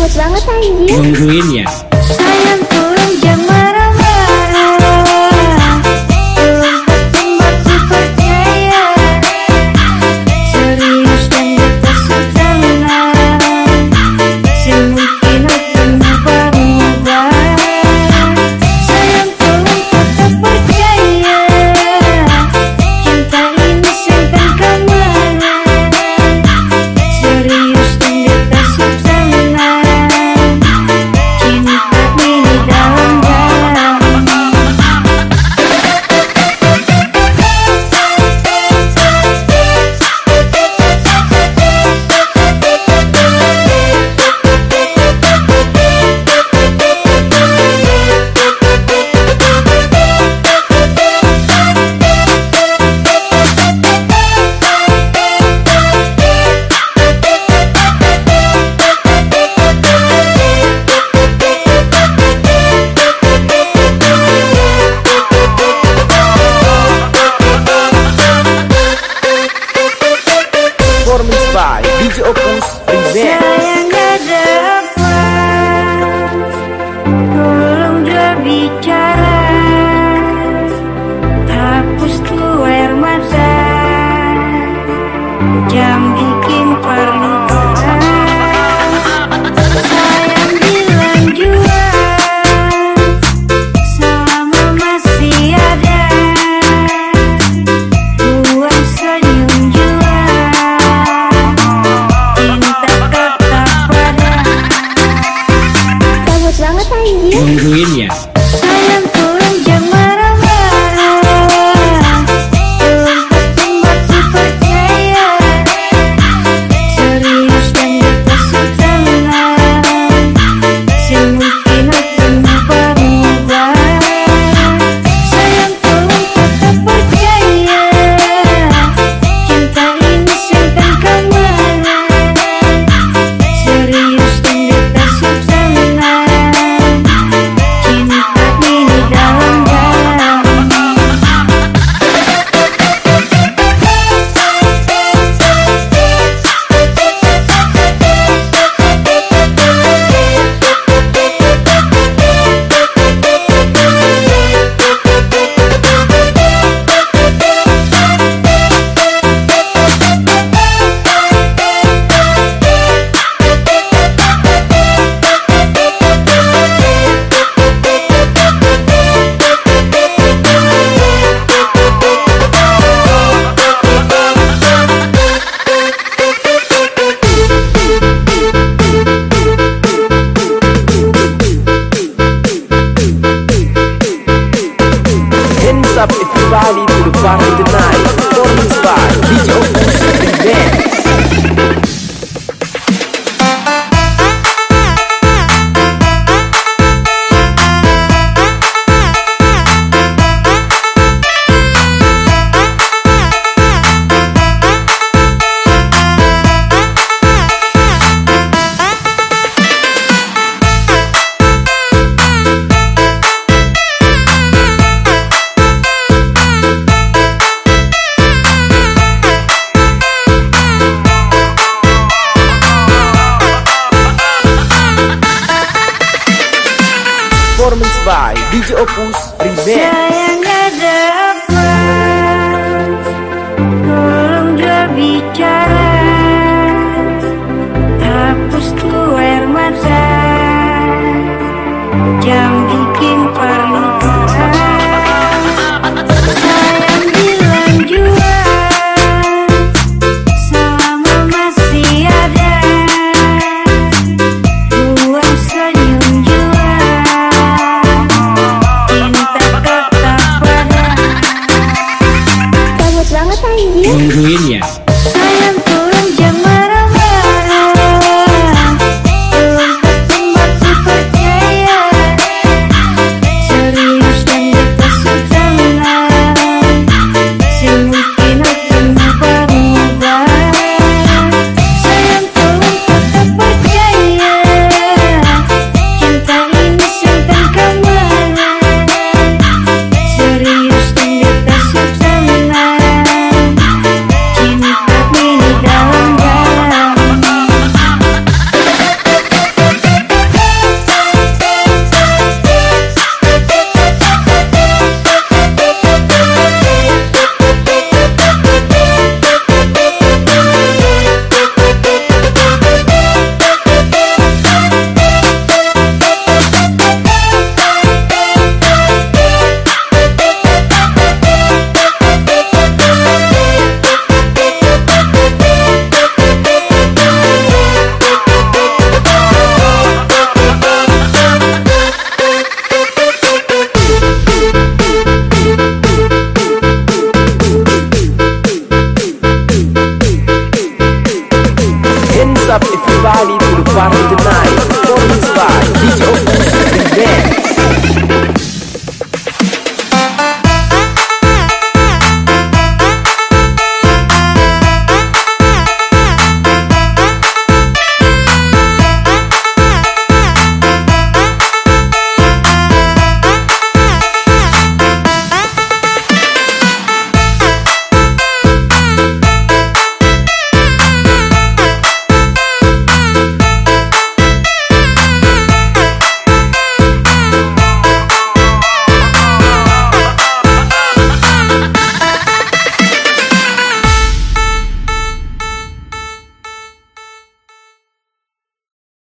banget banget anjir. Nungguin ya. Performance by DJ Opus Presents Noticias. open body to the bottom